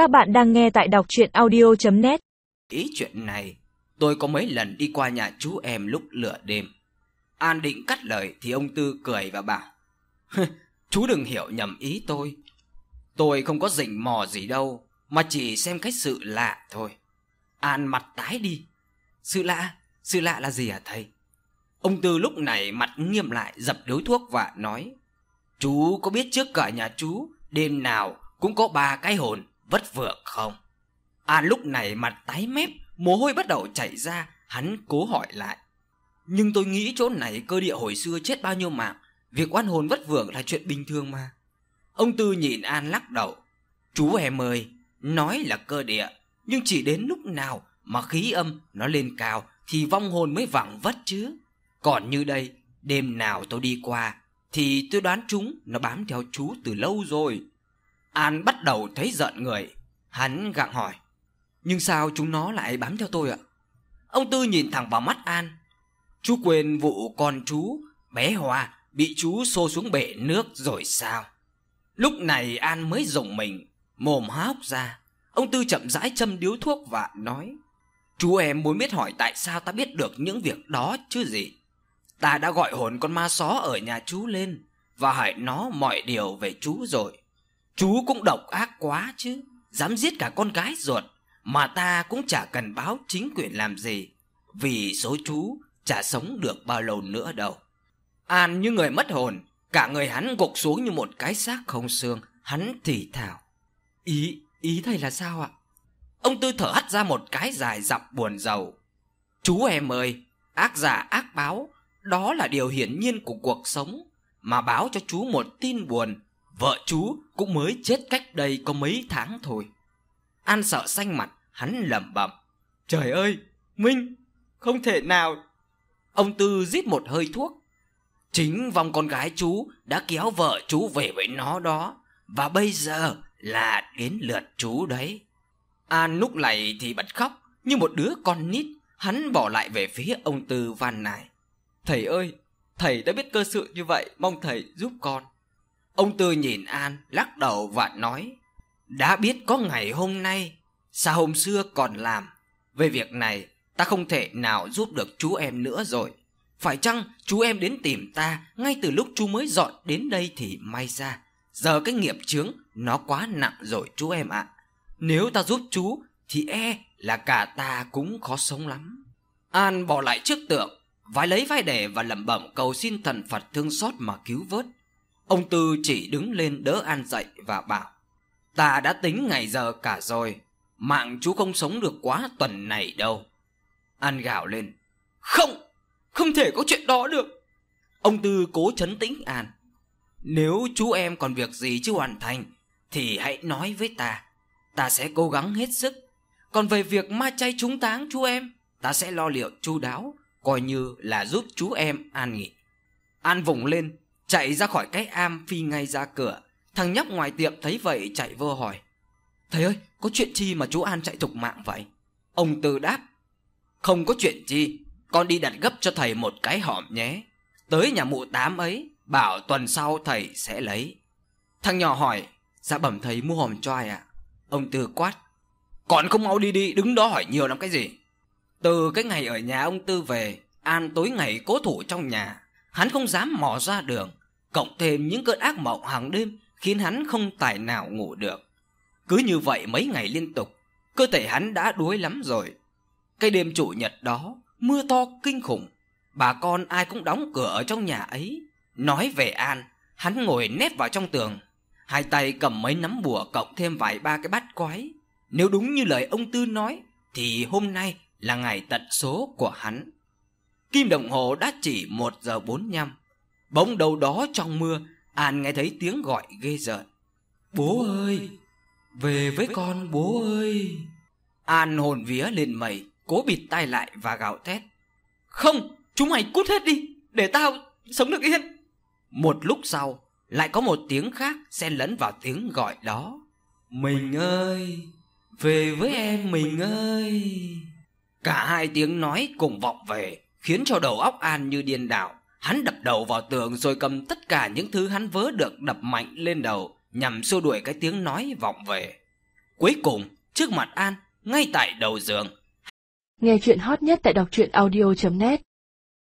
Các bạn đang nghe tại đọc chuyện audio.net Ý chuyện này, tôi có mấy lần đi qua nhà chú em lúc lửa đêm. An định cắt lời thì ông Tư cười và bảo Chú đừng hiểu nhầm ý tôi. Tôi không có rình mò gì đâu, mà chỉ xem cách sự lạ thôi. An mặt tái đi. Sự lạ? Sự lạ là gì hả thầy? Ông Tư lúc này mặt nghiêm lại dập điếu thuốc và nói Chú có biết trước cả nhà chú đêm nào cũng có ba cái hồn vất vưởng không? An lúc này mặt tái mép, mồ hôi bắt đầu chảy ra, hắn cố hỏi lại. Nhưng tôi nghĩ chỗ này cơ địa hồi xưa chết bao nhiêu mạng, việc oan hồn vất vưởng là chuyện bình thường mà. Ông Tư nhìn An lắc đầu. Chú em ơi, nói là cơ địa, nhưng chỉ đến lúc nào mà khí âm nó lên cao thì vong hồn mới vẳng vất chứ. Còn như đây, đêm nào tôi đi qua thì tôi đoán chúng nó bám theo chú từ lâu rồi. An bắt đầu thấy giận người, hắn gặng hỏi: "Nhưng sao chúng nó lại bám theo tôi ạ?" Ông Tư nhìn thẳng vào mắt An. "Chú quên vụ con chú bé Hoa bị chú xô xuống bể nước rồi sao?" Lúc này An mới rùng mình, mồm há hốc ra. Ông Tư chậm rãi châm điếu thuốc và nói: "Chú em muốn biết hỏi tại sao ta biết được những việc đó chứ gì?" Ta đã gọi hồn con ma só ở nhà chú lên và hỏi nó mọi điều về chú rồi. Chú cũng độc ác quá chứ, dám giết cả con gái ruột mà ta cũng chả cần báo chính quyền làm gì, vì số chú chả sống được bao lâu nữa đâu. An như người mất hồn, cả người hắn gục xuống như một cái xác không xương, hắn thì thào. Ý, ý thầy là sao ạ? Ông Tư thở hắt ra một cái dài dọc buồn rầu. Chú em ơi, ác giả ác báo, đó là điều hiển nhiên của cuộc sống mà báo cho chú một tin buồn, vợ chú cũng mới chết cách đây có mấy tháng thôi. An sợ xanh mặt, hắn lẩm bẩm: "Trời ơi, Minh, không thể nào." Ông Tư rít một hơi thuốc. Chính vòng con gái chú đã kéo vợ chú về với nó đó, và bây giờ là đến lượt chú đấy. An lúc này thì bật khóc như một đứa con nít, hắn bỏ lại về phía ông Tư van nài. Thầy ơi, thầy đã biết cơ sự như vậy, mong thầy giúp con. Ông Tư nhìn An, lắc đầu và nói, đã biết có ngày hôm nay, sao hôm xưa còn làm? Về việc này, ta không thể nào giúp được chú em nữa rồi. Phải chăng chú em đến tìm ta ngay từ lúc chú mới dọn đến đây thì may ra. Giờ cái nghiệp chướng nó quá nặng rồi chú em ạ. Nếu ta giúp chú thì e là cả ta cũng khó sống lắm. An bỏ lại trước tượng, vái lấy vai đề và lẩm bẩm cầu xin thần Phật thương xót mà cứu vớt. Ông Tư chỉ đứng lên đỡ An dậy và bảo: "Ta đã tính ngày giờ cả rồi, mạng chú không sống được quá tuần này đâu." An gào lên: "Không, không thể có chuyện đó được." Ông Tư cố chấn tĩnh An: "Nếu chú em còn việc gì chưa hoàn thành thì hãy nói với ta, ta sẽ cố gắng hết sức. Còn về việc ma chay chúng táng chú em, ta sẽ lo liệu chu đáo, coi như là giúp chú em an nghỉ." An vùng lên, chạy ra khỏi cái am phi ngay ra cửa. Thằng nhóc ngoài tiệm thấy vậy chạy vô hỏi: "Thầy ơi, có chuyện chi mà chú An chạy thục mạng vậy?" Ông Tư đáp: "Không có chuyện chi, con đi đặt gấp cho thầy một cái hòm nhé. Tới nhà mụ tám ấy, bảo tuần sau thầy sẽ lấy." Thằng nhỏ hỏi: "Dạ bẩm thầy mua hòm cho ai ạ?" Ông Tư quát: "Còn không mau đi đi, đứng đó hỏi nhiều làm cái gì?" Từ cái ngày ở nhà ông Tư về, An tối ngày cố thủ trong nhà, hắn không dám mò ra đường, cộng thêm những cơn ác mộng hàng đêm khiến hắn không tài nào ngủ được. Cứ như vậy mấy ngày liên tục, cơ thể hắn đã đuối lắm rồi. Cái đêm chủ nhật đó, mưa to kinh khủng, bà con ai cũng đóng cửa ở trong nhà ấy. Nói về An, hắn ngồi nép vào trong tường, hai tay cầm mấy nắm bùa cộng thêm vài ba cái bát quái. Nếu đúng như lời ông Tư nói, thì hôm nay là ngày tận số của hắn. Kim đồng hồ đã chỉ 1 giờ 45. Bỗng đầu đó trong mưa, An nghe thấy tiếng gọi ghê rợn. Bố ơi, về với con bố ơi. An hồn vía lên mây, cố bịt tai lại và gào thét. Không, chúng mày cút hết đi, để tao sống được yên. Một lúc sau, lại có một tiếng khác xen lẫn vào tiếng gọi đó. Mình ơi, về với em mình ơi. Cả hai tiếng nói cùng vọng về, khiến cho đầu óc An như điên đảo. Hắn đập đầu vào tường rồi cầm tất cả những thứ hắn vớ được đập mạnh lên đầu nhằm xua đuổi cái tiếng nói vọng về. Cuối cùng, trước mặt An, ngay tại đầu giường, Nghe chuyện hot nhất tại đọc truyện audio.net